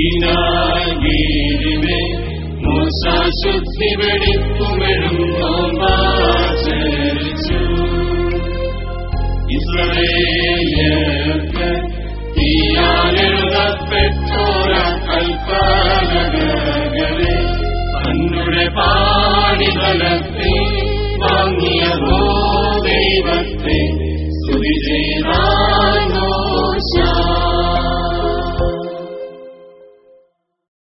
വീടിനായിരമേ മൂസ ശുദ്ധി വെടിപ്പുമിടും നോമ്പാചരിച്ചു ഇസ്രയേലർക്ക് തീയാലെഴുതപ്പെട്ടോര കൽപ്പാലകളെ അന്നുടെ പാടിതലത്തിൽ വാങ്ങിയ ദൈവത്തെ സ്തുതി